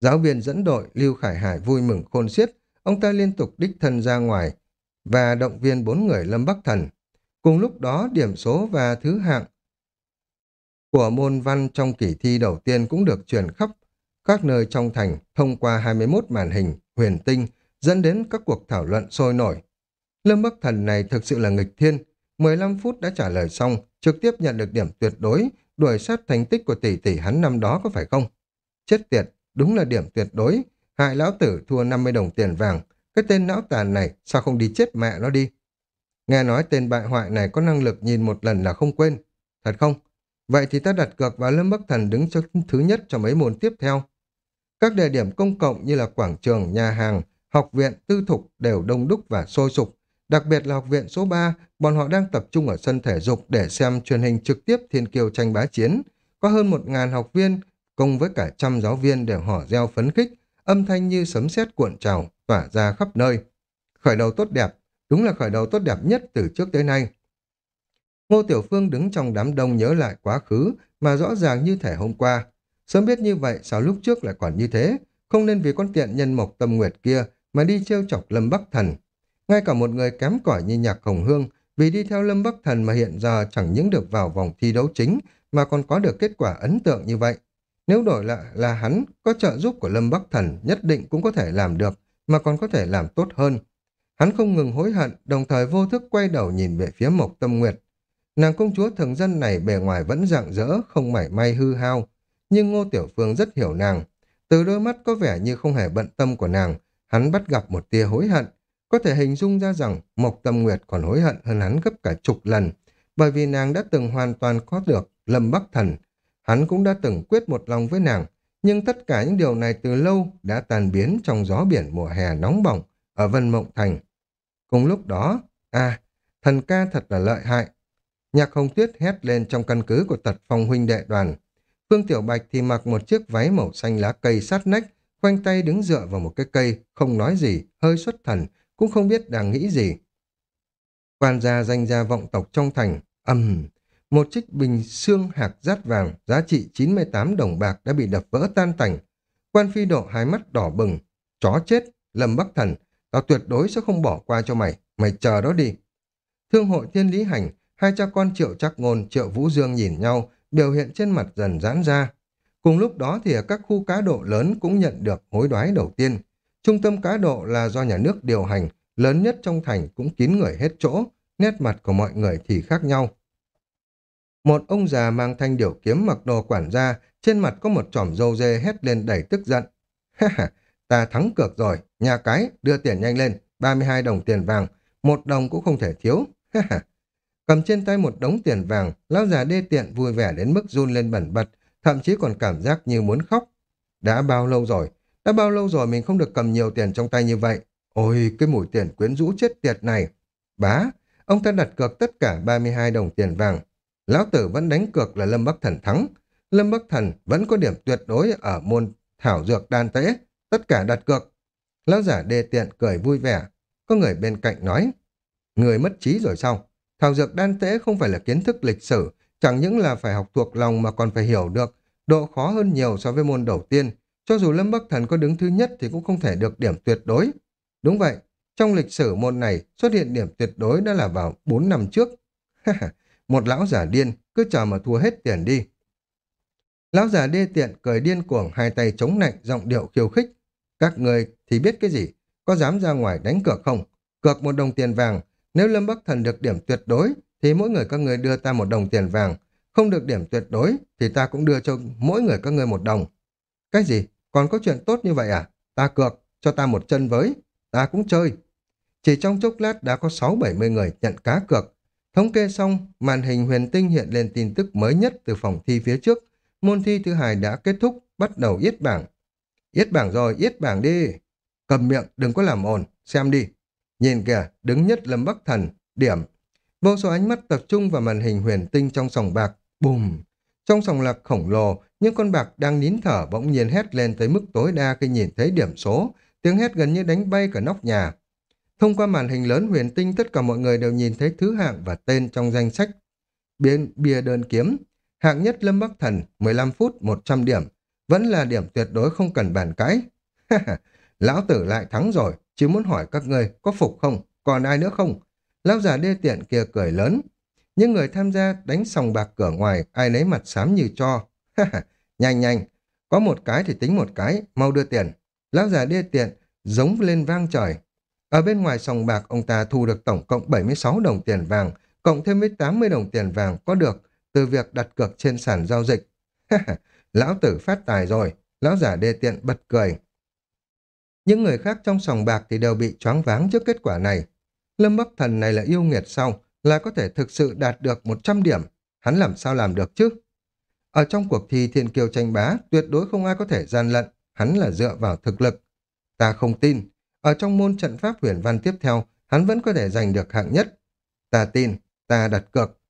Giáo viên dẫn đội Lưu Khải Hải vui mừng khôn xiết, ông ta liên tục đích thân ra ngoài và động viên bốn người Lâm Bắc Thần. Cùng lúc đó, điểm số và thứ hạng của môn văn trong kỳ thi đầu tiên cũng được truyền khắp các nơi trong thành thông qua 21 màn hình, huyền tinh, dẫn đến các cuộc thảo luận sôi nổi. Lâm Bắc Thần này thực sự là nghịch thiên, 15 phút đã trả lời xong, trực tiếp nhận được điểm tuyệt đối, đuổi sát thành tích của tỷ tỷ hắn năm đó có phải không? Chết tiệt, đúng là điểm tuyệt đối, hại lão tử thua 50 đồng tiền vàng, cái tên não tàn này sao không đi chết mẹ nó đi? Nghe nói tên bại hoại này có năng lực nhìn một lần là không quên, thật không? Vậy thì ta đặt cược vào Lâm Bắc Thần đứng cho thứ nhất cho mấy môn tiếp theo. Các địa điểm công cộng như là quảng trường, nhà hàng, học viện, tư thục đều đông đúc và sôi sục. Đặc biệt là học viện số 3, bọn họ đang tập trung ở sân thể dục để xem truyền hình trực tiếp thiên kiều tranh bá chiến. Có hơn một ngàn học viên, cùng với cả trăm giáo viên đều hò reo phấn khích, âm thanh như sấm sét cuộn trào, tỏa ra khắp nơi. Khởi đầu tốt đẹp, đúng là khởi đầu tốt đẹp nhất từ trước tới nay. Ngô Tiểu Phương đứng trong đám đông nhớ lại quá khứ mà rõ ràng như thể hôm qua. Sớm biết như vậy sao lúc trước lại còn như thế, không nên vì con tiện nhân mộc tâm nguyệt kia mà đi trêu chọc Lâm Bắc Thần. Ngay cả một người kém cỏi như Nhạc Hồng Hương vì đi theo Lâm Bắc Thần mà hiện giờ chẳng những được vào vòng thi đấu chính mà còn có được kết quả ấn tượng như vậy. Nếu đổi lại là hắn, có trợ giúp của Lâm Bắc Thần nhất định cũng có thể làm được, mà còn có thể làm tốt hơn. Hắn không ngừng hối hận, đồng thời vô thức quay đầu nhìn về phía Mộc Tâm Nguyệt. Nàng công chúa thường dân này bề ngoài vẫn rạng rỡ, không mảy may hư hao. Nhưng Ngô Tiểu Phương rất hiểu nàng. Từ đôi mắt có vẻ như không hề bận tâm của nàng, hắn bắt gặp một tia hối hận. Có thể hình dung ra rằng Mộc Tâm Nguyệt còn hối hận hơn hắn gấp cả chục lần, bởi vì nàng đã từng hoàn toàn có được Lâm Bắc Thần. Hắn cũng đã từng quyết một lòng với nàng, nhưng tất cả những điều này từ lâu đã tàn biến trong gió biển mùa hè nóng bỏng ở Vân Mộng Thành. Cùng lúc đó, à, thần ca thật là lợi hại. Nhạc Hồng Tuyết hét lên trong căn cứ của tật phong huynh đệ đoàn. Phương Tiểu Bạch thì mặc một chiếc váy màu xanh lá cây sát nách, khoanh tay đứng dựa vào một cái cây, không nói gì, hơi xuất thần, cũng không biết đang nghĩ gì. Quan gia danh gia vọng tộc trong thành, ầm, một chiếc bình xương hạt rát vàng giá trị 98 đồng bạc đã bị đập vỡ tan tành. Quan phi độ hai mắt đỏ bừng, chó chết, Lâm Bắc Thần, tao tuyệt đối sẽ không bỏ qua cho mày, mày chờ đó đi. Thương hội thiên lý hành, hai cha con triệu chắc ngôn, triệu vũ dương nhìn nhau, biểu hiện trên mặt dần giãn ra. Cùng lúc đó thì ở các khu cá độ lớn cũng nhận được hối đoái đầu tiên. Trung tâm cá độ là do nhà nước điều hành, lớn nhất trong thành cũng kín người hết chỗ, nét mặt của mọi người thì khác nhau. Một ông già mang thanh điểu kiếm mặc đồ quản gia, trên mặt có một trỏm râu dê hét lên đầy tức giận. Ha ha, ta thắng cược rồi, nhà cái, đưa tiền nhanh lên, 32 đồng tiền vàng, một đồng cũng không thể thiếu. Ha ha. Cầm trên tay một đống tiền vàng, lão già đê tiện vui vẻ đến mức run lên bẩn bật, thậm chí còn cảm giác như muốn khóc. Đã bao lâu rồi? Đã bao lâu rồi mình không được cầm nhiều tiền trong tay như vậy? Ôi, cái mùi tiền quyến rũ chết tiệt này. Bá, ông ta đặt cược tất cả 32 đồng tiền vàng. Lão tử vẫn đánh cược là Lâm Bắc Thần thắng. Lâm Bắc Thần vẫn có điểm tuyệt đối ở môn thảo dược đan tế. Tất cả đặt cược. Lão giả đê tiện cười vui vẻ. Có người bên cạnh nói. Người mất trí rồi sao? Thảo dược đan tế không phải là kiến thức lịch sử, chẳng những là phải học thuộc lòng mà còn phải hiểu được. Độ khó hơn nhiều so với môn đầu tiên. Cho dù Lâm Bắc Thần có đứng thứ nhất thì cũng không thể được điểm tuyệt đối. Đúng vậy, trong lịch sử môn này xuất hiện điểm tuyệt đối đã là vào 4 năm trước. Một lão giả điên, cứ chờ mà thua hết tiền đi. Lão già đê tiện cười điên cuồng hai tay chống nạnh giọng điệu khiêu khích. Các người thì biết cái gì? Có dám ra ngoài đánh cược không? Cược một đồng tiền vàng. Nếu Lâm Bắc Thần được điểm tuyệt đối thì mỗi người các người đưa ta một đồng tiền vàng. Không được điểm tuyệt đối thì ta cũng đưa cho mỗi người các người một đồng. Cái gì? Còn có chuyện tốt như vậy à? Ta cược, cho ta một chân với. Ta cũng chơi. Chỉ trong chốc lát đã có 6-70 người nhận cá cược. Thống kê xong, màn hình huyền tinh hiện lên tin tức mới nhất từ phòng thi phía trước. Môn thi thứ hai đã kết thúc, bắt đầu yết bảng. Yết bảng rồi, yết bảng đi. Cầm miệng, đừng có làm ồn, xem đi. Nhìn kìa, đứng nhất Lâm Bắc Thần, điểm. Vô số ánh mắt tập trung vào màn hình huyền tinh trong sòng bạc. Bùm! Trong sòng lạc khổng lồ, những con bạc đang nín thở bỗng nhiên hét lên tới mức tối đa khi nhìn thấy điểm số. Tiếng hét gần như đánh bay cả nóc nhà. Thông qua màn hình lớn huyền tinh tất cả mọi người đều nhìn thấy thứ hạng và tên trong danh sách. Biên, bia đơn kiếm. Hạng nhất Lâm Bắc Thần, 15 phút, 100 điểm. Vẫn là điểm tuyệt đối không cần bàn cãi. Lão tử lại thắng rồi, chỉ muốn hỏi các ngươi có phục không, còn ai nữa không? Lão già đê tiện kia cười lớn. Những người tham gia đánh sòng bạc cửa ngoài, ai nấy mặt xám như cho. nhanh nhanh, có một cái thì tính một cái, mau đưa tiền. Lão già đưa tiện, giống lên vang trời. Ở bên ngoài sòng bạc, ông ta thu được tổng cộng 76 đồng tiền vàng, cộng thêm với 80 đồng tiền vàng có được từ việc đặt cược trên sàn giao dịch. lão tử phát tài rồi, lão giả đê tiện bật cười. Những người khác trong sòng bạc thì đều bị choáng váng trước kết quả này. Lâm Bắc Thần này là yêu nghiệt sau, là có thể thực sự đạt được 100 điểm. Hắn làm sao làm được chứ? Ở trong cuộc thi thiên kiêu tranh bá, tuyệt đối không ai có thể gian lận, hắn là dựa vào thực lực. Ta không tin, ở trong môn trận pháp huyền văn tiếp theo, hắn vẫn có thể giành được hạng nhất. Ta tin, ta đặt cược.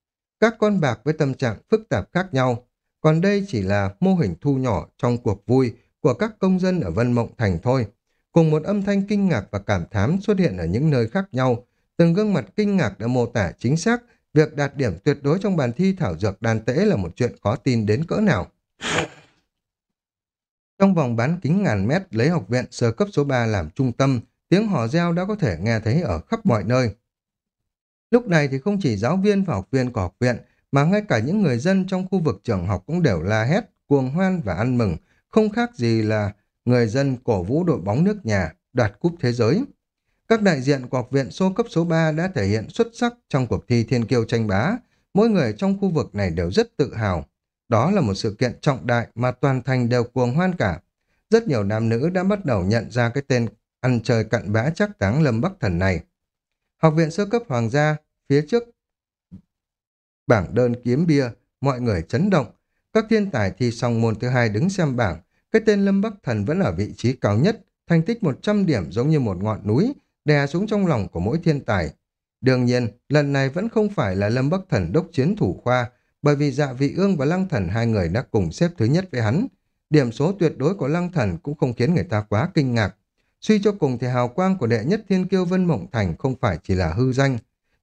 Các con bạc với tâm trạng phức tạp khác nhau, còn đây chỉ là mô hình thu nhỏ trong cuộc vui của các công dân ở Vân Mộng Thành thôi. Cùng một âm thanh kinh ngạc và cảm thám xuất hiện ở những nơi khác nhau, từng gương mặt kinh ngạc đã mô tả chính xác việc đạt điểm tuyệt đối trong bàn thi thảo dược đan tễ là một chuyện khó tin đến cỡ nào. Trong vòng bán kính ngàn mét lấy học viện sơ cấp số 3 làm trung tâm, tiếng hò reo đã có thể nghe thấy ở khắp mọi nơi. Lúc này thì không chỉ giáo viên và học viên của học viện, mà ngay cả những người dân trong khu vực trường học cũng đều la hét, cuồng hoan và ăn mừng, không khác gì là người dân cổ vũ đội bóng nước nhà, đoạt cúp thế giới. Các đại diện của học viện số cấp số 3 đã thể hiện xuất sắc trong cuộc thi thiên kiêu tranh bá. Mỗi người trong khu vực này đều rất tự hào. Đó là một sự kiện trọng đại mà toàn thành đều cuồng hoan cả. Rất nhiều nam nữ đã bắt đầu nhận ra cái tên ăn chơi cặn bã chắc táng Lâm Bắc Thần này. Học viện sơ cấp hoàng gia, phía trước bảng đơn kiếm bia, mọi người chấn động. Các thiên tài thi xong môn thứ hai đứng xem bảng, cái tên Lâm Bắc Thần vẫn ở vị trí cao nhất, thành tích 100 điểm giống như một ngọn núi, đè xuống trong lòng của mỗi thiên tài. Đương nhiên, lần này vẫn không phải là Lâm Bắc Thần đốc chiến thủ khoa, bởi vì dạ vị ương và lăng thần hai người đã cùng xếp thứ nhất với hắn. Điểm số tuyệt đối của lăng thần cũng không khiến người ta quá kinh ngạc. Suy cho cùng thì hào quang của đệ nhất thiên kiêu Vân Mộng Thành không phải chỉ là hư danh.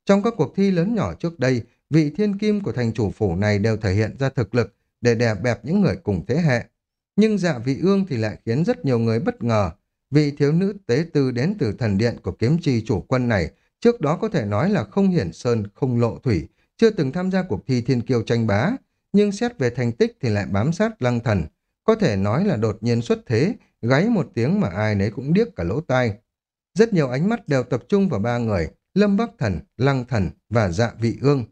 Trong các cuộc thi lớn nhỏ trước đây, vị thiên kim của thành chủ phủ này đều thể hiện ra thực lực để đè bẹp những người cùng thế hệ. Nhưng dạ vị ương thì lại khiến rất nhiều người bất ngờ. Vị thiếu nữ tế tư đến từ thần điện của kiếm chi chủ quân này trước đó có thể nói là không hiển sơn, không lộ thủy, chưa từng tham gia cuộc thi thiên kiêu tranh bá, nhưng xét về thành tích thì lại bám sát lăng thần. Có thể nói là đột nhiên xuất thế, gáy một tiếng mà ai nấy cũng điếc cả lỗ tai. Rất nhiều ánh mắt đều tập trung vào ba người, Lâm Bắc Thần, Lăng Thần và Dạ Vị Ương.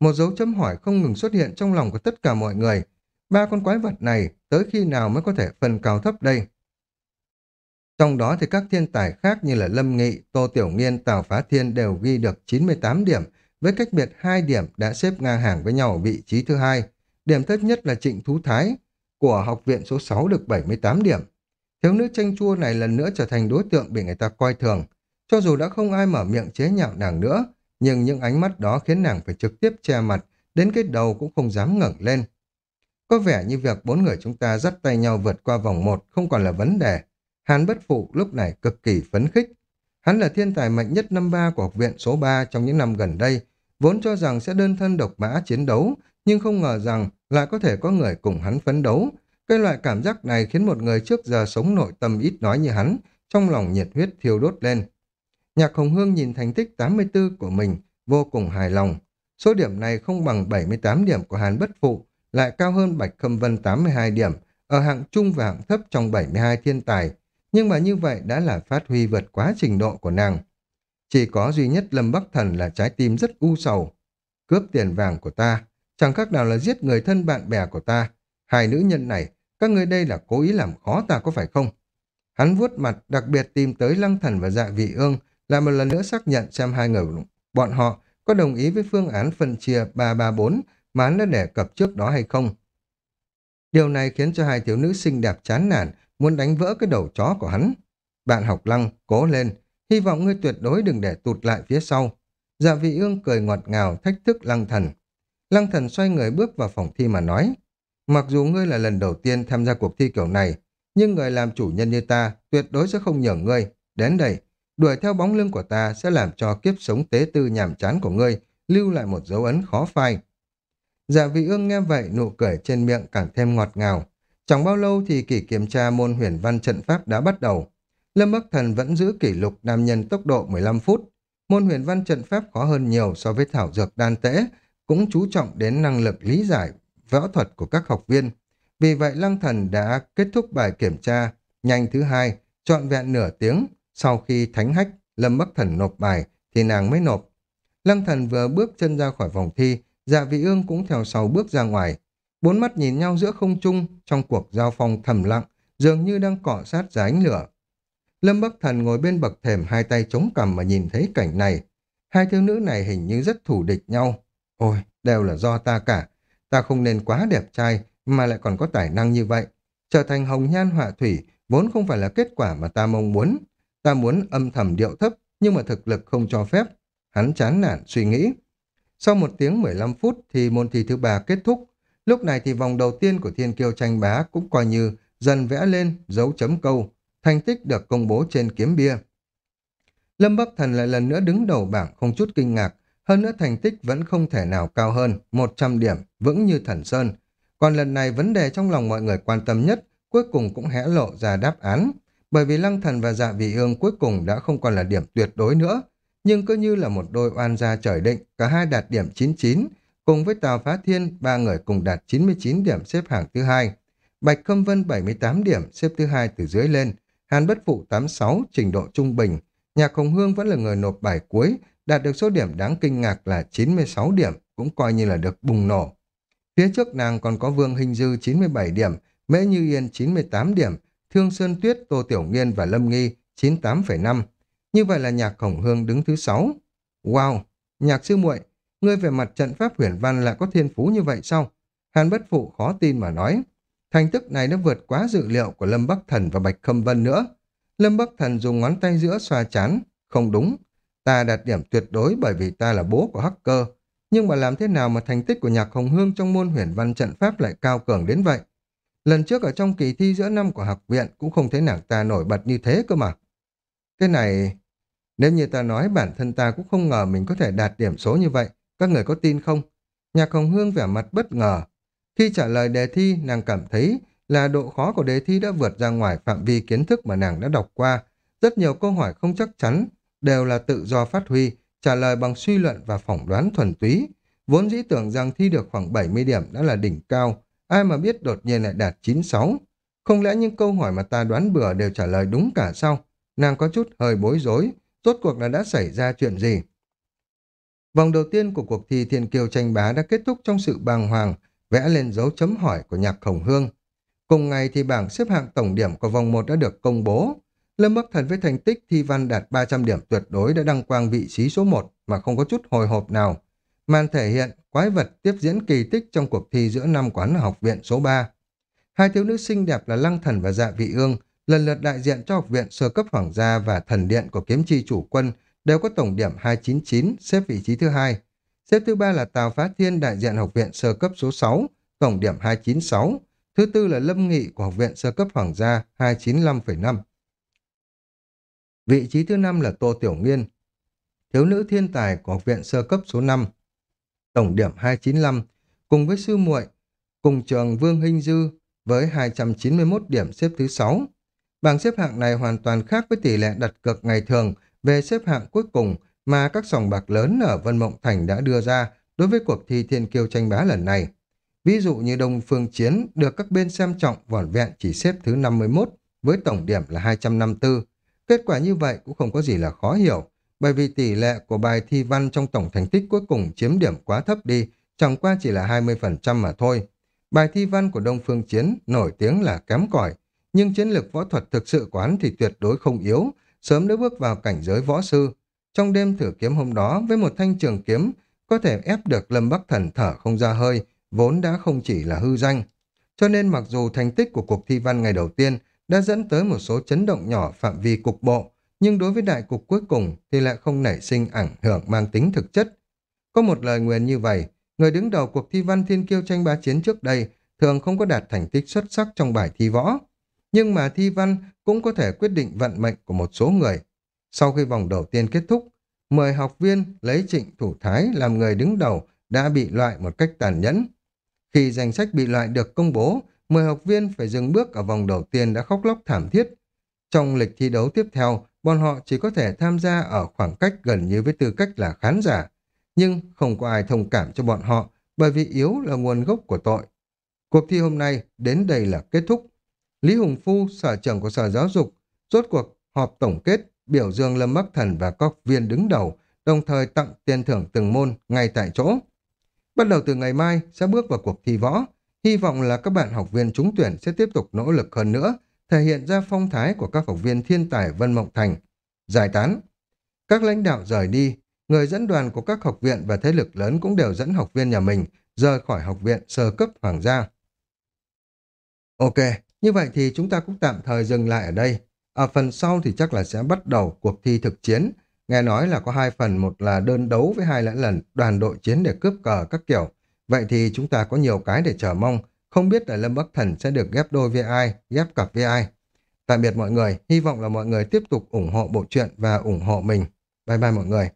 Một dấu chấm hỏi không ngừng xuất hiện trong lòng của tất cả mọi người. Ba con quái vật này tới khi nào mới có thể phân cao thấp đây? Trong đó thì các thiên tài khác như là Lâm Nghị, Tô Tiểu Nghiên, Tào Phá Thiên đều ghi được 98 điểm, với cách biệt 2 điểm đã xếp ngang hàng với nhau ở vị trí thứ hai. Điểm thấp nhất là Trịnh Thú Thái của học viện số 6 được 78 điểm. Thiếu nữ tranh chua này lần nữa trở thành đối tượng bị người ta coi thường. Cho dù đã không ai mở miệng chế nhạo nàng nữa, nhưng những ánh mắt đó khiến nàng phải trực tiếp che mặt, đến cái đầu cũng không dám ngẩng lên. Có vẻ như việc bốn người chúng ta dắt tay nhau vượt qua vòng một không còn là vấn đề. Hàn bất phụ lúc này cực kỳ phấn khích. Hắn là thiên tài mạnh nhất năm ba của học viện số 3 trong những năm gần đây, vốn cho rằng sẽ đơn thân độc mã chiến đấu, nhưng không ngờ rằng lại có thể có người cùng hắn phấn đấu. Cái loại cảm giác này khiến một người trước giờ sống nội tâm ít nói như hắn, trong lòng nhiệt huyết thiêu đốt lên. Nhạc Hồng Hương nhìn thành tích 84 của mình, vô cùng hài lòng. Số điểm này không bằng 78 điểm của Hàn Bất Phụ, lại cao hơn Bạch Khâm Vân 82 điểm, ở hạng trung và hạng thấp trong 72 thiên tài. Nhưng mà như vậy đã là phát huy vượt quá trình độ của nàng. Chỉ có duy nhất Lâm Bắc Thần là trái tim rất u sầu. Cướp tiền vàng của ta, chẳng khác nào là giết người thân bạn bè của ta. Hai nữ nhân này, các người đây là cố ý làm khó ta có phải không? Hắn vuốt mặt đặc biệt tìm tới Lăng Thần và Dạ Vị Ương, là một lần nữa xác nhận xem hai người bọn họ có đồng ý với phương án phân chia 334 mà hắn đã đề cập trước đó hay không. Điều này khiến cho hai thiếu nữ xinh đẹp chán nản, muốn đánh vỡ cái đầu chó của hắn. Bạn học lăng, cố lên, hy vọng ngươi tuyệt đối đừng để tụt lại phía sau. Dạ vị ương cười ngọt ngào thách thức lăng thần. Lăng thần xoay người bước vào phòng thi mà nói, mặc dù ngươi là lần đầu tiên tham gia cuộc thi kiểu này, nhưng người làm chủ nhân như ta tuyệt đối sẽ không nhường ngươi. Đến đây, đuổi theo bóng lưng của ta sẽ làm cho kiếp sống tế tư nhàm chán của ngươi lưu lại một dấu ấn khó phai. Dạ vị ương nghe vậy nụ cười trên miệng càng thêm ngọt ngào. Chẳng bao lâu thì kỳ kiểm tra môn huyền văn trận pháp đã bắt đầu. Lâm Bắc Thần vẫn giữ kỷ lục nam nhân tốc độ 15 phút. Môn huyền văn trận pháp khó hơn nhiều so với thảo dược đan tễ, cũng chú trọng đến năng lực lý giải võ thuật của các học viên. Vì vậy Lăng Thần đã kết thúc bài kiểm tra nhanh thứ hai, trọn vẹn nửa tiếng. Sau khi thánh hách, Lâm Bắc Thần nộp bài thì nàng mới nộp. Lăng Thần vừa bước chân ra khỏi vòng thi, dạ vị ương cũng theo sau bước ra ngoài. Bốn mắt nhìn nhau giữa không trung trong cuộc giao phong thầm lặng, dường như đang cọ sát ra ánh lửa. Lâm Bắc Thần ngồi bên bậc thềm hai tay chống cằm mà nhìn thấy cảnh này. Hai thiếu nữ này hình như rất thủ địch nhau. Ôi, đều là do ta cả. Ta không nên quá đẹp trai mà lại còn có tài năng như vậy. Trở thành hồng nhan họa thủy vốn không phải là kết quả mà ta mong muốn. Ta muốn âm thầm điệu thấp nhưng mà thực lực không cho phép. Hắn chán nản suy nghĩ. Sau một tiếng 15 phút thì môn thi thứ ba kết thúc. Lúc này thì vòng đầu tiên của thiên kiêu tranh bá cũng coi như dần vẽ lên dấu chấm câu. Thành tích được công bố trên kiếm bia. Lâm Bắc Thần lại lần nữa đứng đầu bảng không chút kinh ngạc. Hơn nữa thành tích vẫn không thể nào cao hơn 100 điểm, vững như thần sơn. Còn lần này vấn đề trong lòng mọi người quan tâm nhất cuối cùng cũng hẽ lộ ra đáp án. Bởi vì Lăng Thần và Dạ Vị Ương cuối cùng đã không còn là điểm tuyệt đối nữa, nhưng cứ như là một đôi oan gia trời định, cả hai đạt điểm 99, cùng với Tào Phá Thiên, ba người cùng đạt 99 điểm xếp hạng thứ hai, Bạch Khâm Vân 78 điểm, xếp thứ hai từ dưới lên. Hàn Bất Phụ 86, trình độ trung bình. Nhạc Hồng Hương vẫn là người nộp bài cuối, đạt được số điểm đáng kinh ngạc là 96 điểm, cũng coi như là được bùng nổ. Phía trước nàng còn có Vương Hình Dư 97 điểm, Mễ Như Yên 98 điểm, Thương Sơn Tuyết, Tô Tiểu Nghiên và Lâm Nghi 98,5. Như vậy là Nhạc Hồng Hương đứng thứ 6. Wow, Nhạc Sư muội ngươi về mặt trận pháp huyền văn lại có thiên phú như vậy sao? Hàn Bất Phụ khó tin mà nói. Thành tích này đã vượt quá dự liệu của Lâm Bắc Thần và Bạch Khâm Vân nữa. Lâm Bắc Thần dùng ngón tay giữa xoa chán. Không đúng, ta đạt điểm tuyệt đối bởi vì ta là bố của hacker. Nhưng mà làm thế nào mà thành tích của Nhạc Hồng Hương trong môn huyền văn trận pháp lại cao cường đến vậy? Lần trước ở trong kỳ thi giữa năm của học viện cũng không thấy nàng ta nổi bật như thế cơ mà. Cái này, nếu như ta nói bản thân ta cũng không ngờ mình có thể đạt điểm số như vậy, các người có tin không? Nhạc Hồng Hương vẻ mặt bất ngờ. Khi trả lời đề thi, nàng cảm thấy là độ khó của đề thi đã vượt ra ngoài phạm vi kiến thức mà nàng đã đọc qua. Rất nhiều câu hỏi không chắc chắn, đều là tự do phát huy, trả lời bằng suy luận và phỏng đoán thuần túy. Vốn dĩ tưởng rằng thi được khoảng 70 điểm đã là đỉnh cao, ai mà biết đột nhiên lại đạt 96. Không lẽ những câu hỏi mà ta đoán bừa đều trả lời đúng cả sao? Nàng có chút hơi bối rối, rốt cuộc là đã xảy ra chuyện gì? Vòng đầu tiên của cuộc thi Thiên kiều tranh bá đã kết thúc trong sự bàng hoàng, vẽ lên dấu chấm hỏi của nhạc khổng hương. Cùng ngày thì bảng xếp hạng tổng điểm của vòng 1 đã được công bố. Lâm Bắc Thần với thành tích thi văn đạt 300 điểm tuyệt đối đã đăng quang vị trí số 1 mà không có chút hồi hộp nào. Màn thể hiện quái vật tiếp diễn kỳ tích trong cuộc thi giữa năm quán học viện số 3. Hai thiếu nữ xinh đẹp là Lăng Thần và Dạ Vị Ương lần lượt đại diện cho học viện sơ cấp hoàng gia và thần điện của kiếm chi chủ quân đều có tổng điểm 299, xếp vị trí thứ hai. Xếp thứ ba là Tào Phá Thiên đại diện học viện sơ cấp số 6, tổng điểm 296. Thứ tư là Lâm Nghị của học viện sơ cấp hoàng gia 295,5. Vị trí thứ năm là Tô Tiểu Nghiên, thiếu nữ thiên tài của học viện sơ cấp số 5, tổng điểm 295, cùng với sư muội, cùng trường Vương Hinh Dư với 291 điểm xếp thứ 6. Bảng xếp hạng này hoàn toàn khác với tỷ lệ đặt cược ngày thường về xếp hạng cuối cùng mà các sòng bạc lớn ở Vân Mộng Thành đã đưa ra đối với cuộc thi thiên kiêu tranh bá lần này. Ví dụ như Đông Phương Chiến được các bên xem trọng vỏn vẹn chỉ xếp thứ 51 với tổng điểm là 254. Kết quả như vậy cũng không có gì là khó hiểu, bởi vì tỷ lệ của bài thi văn trong tổng thành tích cuối cùng chiếm điểm quá thấp đi, chẳng qua chỉ là 20% mà thôi. Bài thi văn của Đông Phương Chiến nổi tiếng là kém cỏi, nhưng chiến lược võ thuật thực sự quán thì tuyệt đối không yếu, sớm đã bước vào cảnh giới võ sư. Trong đêm thử kiếm hôm đó, với một thanh trường kiếm, có thể ép được Lâm Bắc Thần thở không ra hơi, vốn đã không chỉ là hư danh. Cho nên mặc dù thành tích của cuộc thi văn ngày đầu tiên đã dẫn tới một số chấn động nhỏ phạm vi cục bộ, nhưng đối với đại cục cuối cùng thì lại không nảy sinh ảnh hưởng mang tính thực chất. Có một lời nguyền như vậy, người đứng đầu cuộc thi văn thiên kiêu tranh bá chiến trước đây thường không có đạt thành tích xuất sắc trong bài thi võ. Nhưng mà thi văn cũng có thể quyết định vận mệnh của một số người. Sau khi vòng đầu tiên kết thúc, 10 học viên lấy trịnh thủ thái làm người đứng đầu đã bị loại một cách tàn nhẫn. Khi danh sách bị loại được công bố, 10 học viên phải dừng bước ở vòng đầu tiên đã khóc lóc thảm thiết. Trong lịch thi đấu tiếp theo, bọn họ chỉ có thể tham gia ở khoảng cách gần như với tư cách là khán giả. Nhưng không có ai thông cảm cho bọn họ bởi vì yếu là nguồn gốc của tội. Cuộc thi hôm nay đến đây là kết thúc. Lý Hùng Phu, sở trưởng của sở giáo dục, rốt cuộc họp tổng kết, biểu dương Lâm Bắc Thần và các viên đứng đầu, đồng thời tặng tiền thưởng từng môn ngay tại chỗ. Bắt đầu từ ngày mai sẽ bước vào cuộc thi võ, hy vọng là các bạn học viên trúng tuyển sẽ tiếp tục nỗ lực hơn nữa, thể hiện ra phong thái của các học viên thiên tài Vân Mộng Thành. Giải tán. Các lãnh đạo rời đi, người dẫn đoàn của các học viện và thế lực lớn cũng đều dẫn học viên nhà mình rời khỏi học viện sơ cấp hoàng gia. Ok, như vậy thì chúng ta cũng tạm thời dừng lại ở đây. Ở phần sau thì chắc là sẽ bắt đầu cuộc thi thực chiến. Nghe nói là có hai phần, một là đơn đấu với hai lẫn lần đoàn đội chiến để cướp cờ các kiểu. Vậy thì chúng ta có nhiều cái để chờ mong. Không biết là Lâm Bắc Thần sẽ được ghép đôi với ai, ghép cặp với ai. Tạm biệt mọi người, hy vọng là mọi người tiếp tục ủng hộ bộ truyện và ủng hộ mình. Bye bye mọi người.